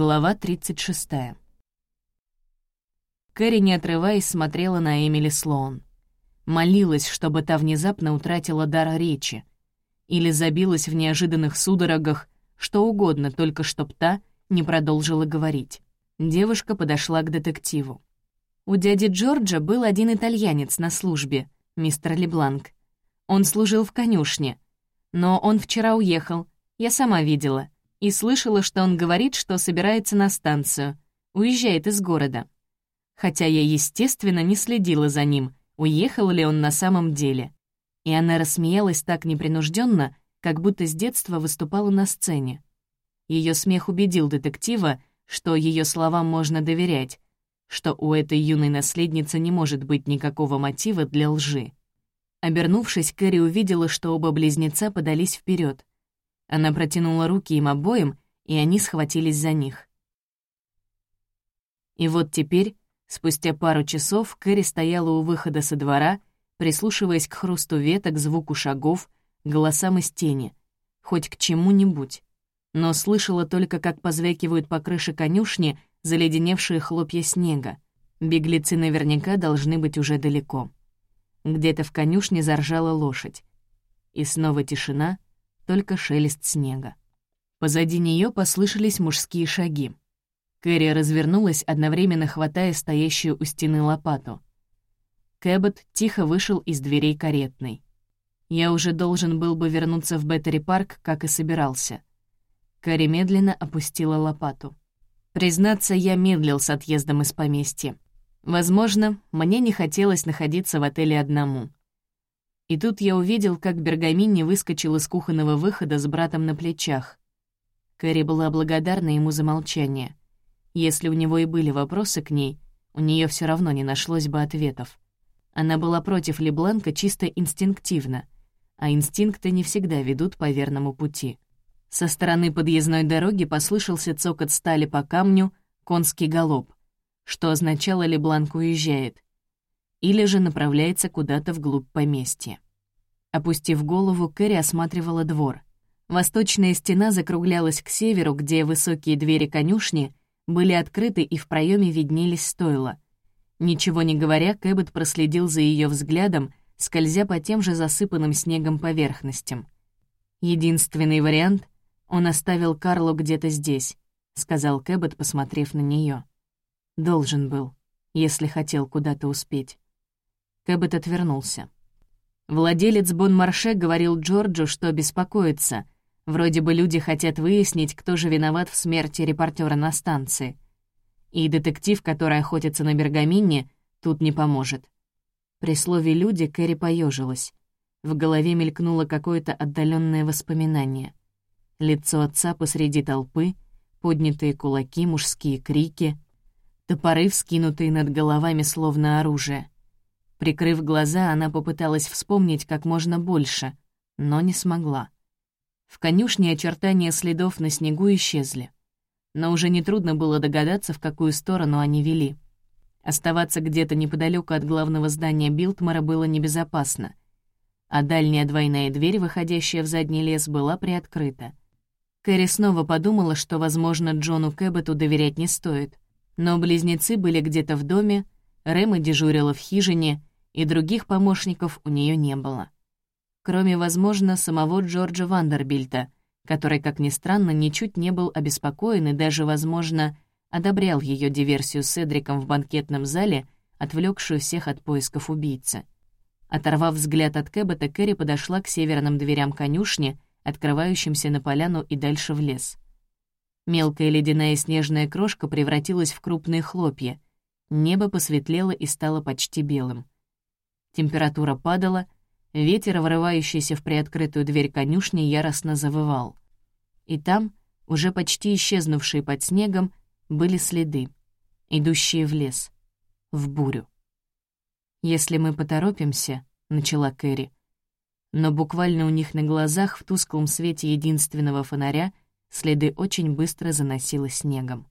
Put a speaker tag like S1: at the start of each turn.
S1: Глава 36. Кэрри, не отрываясь, смотрела на Эмили Слоун. Молилась, чтобы та внезапно утратила дар речи. Или забилась в неожиданных судорогах, что угодно, только чтоб та не продолжила говорить. Девушка подошла к детективу. У дяди Джорджа был один итальянец на службе, мистер Лебланк. Он служил в конюшне. Но он вчера уехал, я сама видела — и слышала, что он говорит, что собирается на станцию, уезжает из города. Хотя я, естественно, не следила за ним, уехал ли он на самом деле. И она рассмеялась так непринужденно, как будто с детства выступала на сцене. Ее смех убедил детектива, что ее словам можно доверять, что у этой юной наследницы не может быть никакого мотива для лжи. Обернувшись, Кэрри увидела, что оба близнеца подались вперед. Она протянула руки им обоим, и они схватились за них. И вот теперь, спустя пару часов, Кэрри стояла у выхода со двора, прислушиваясь к хрусту веток, звуку шагов, голосам из тени, хоть к чему-нибудь. Но слышала только, как позвякивают по крыше конюшни заледеневшие хлопья снега. Беглецы наверняка должны быть уже далеко. Где-то в конюшне заржала лошадь. И снова тишина — только шелест снега. Позади нее послышались мужские шаги. Кэрри развернулась, одновременно хватая стоящую у стены лопату. Кэббот тихо вышел из дверей каретной. Я уже должен был бы вернуться в Беттери-парк, как и собирался. Кэрри медленно опустила лопату. Признаться, я медлил с отъездом из поместья. Возможно, мне не хотелось находиться в отеле одному. И тут я увидел, как Бергаминни выскочил из кухонного выхода с братом на плечах. Кэрри была благодарна ему за молчание. Если у него и были вопросы к ней, у нее все равно не нашлось бы ответов. Она была против Лебланка чисто инстинктивно, а инстинкты не всегда ведут по верному пути. Со стороны подъездной дороги послышался цокот стали по камню, конский галоп, что означало Лебланк уезжает — или же направляется куда-то вглубь поместья. Опустив голову, Кэрри осматривала двор. Восточная стена закруглялась к северу, где высокие двери конюшни были открыты и в проеме виднелись стойла. Ничего не говоря, Кэббет проследил за ее взглядом, скользя по тем же засыпанным снегом поверхностям. «Единственный вариант — он оставил Карлу где-то здесь», — сказал Кэббет, посмотрев на нее. «Должен был, если хотел куда-то успеть». Кэббет отвернулся. Владелец Бон-Марше говорил Джорджу, что беспокоится. Вроде бы люди хотят выяснить, кто же виноват в смерти репортера на станции. И детектив, который охотится на Бергамине, тут не поможет. При слове «люди» Кэрри поежилась. В голове мелькнуло какое-то отдаленное воспоминание. Лицо отца посреди толпы, поднятые кулаки, мужские крики, топоры, вскинутые над головами словно оружие — Прикрыв глаза, она попыталась вспомнить как можно больше, но не смогла. В конюшне очертания следов на снегу исчезли. Но уже нетрудно было догадаться, в какую сторону они вели. Оставаться где-то неподалеку от главного здания Билтмара было небезопасно, а дальняя двойная дверь, выходящая в задний лес, была приоткрыта. Кэрри снова подумала, что, возможно, Джону Кэббету доверять не стоит. Но близнецы были где-то в доме, Рэма дежурила в хижине, и других помощников у нее не было. Кроме, возможно, самого Джорджа Вандербильта, который, как ни странно, ничуть не был обеспокоен и даже, возможно, одобрял ее диверсию с Эдриком в банкетном зале, отвлекшую всех от поисков убийцы. Оторвав взгляд от Кэббета, Кэрри подошла к северным дверям конюшни, открывающимся на поляну и дальше в лес. Мелкая ледяная снежная крошка превратилась в крупные хлопья. Небо посветлело и стало почти белым. Температура падала, ветер, врывающийся в приоткрытую дверь конюшни, яростно завывал. И там, уже почти исчезнувшие под снегом, были следы, идущие в лес, в бурю. «Если мы поторопимся», — начала Кэрри, но буквально у них на глазах в тусклом свете единственного фонаря следы очень быстро заносило снегом.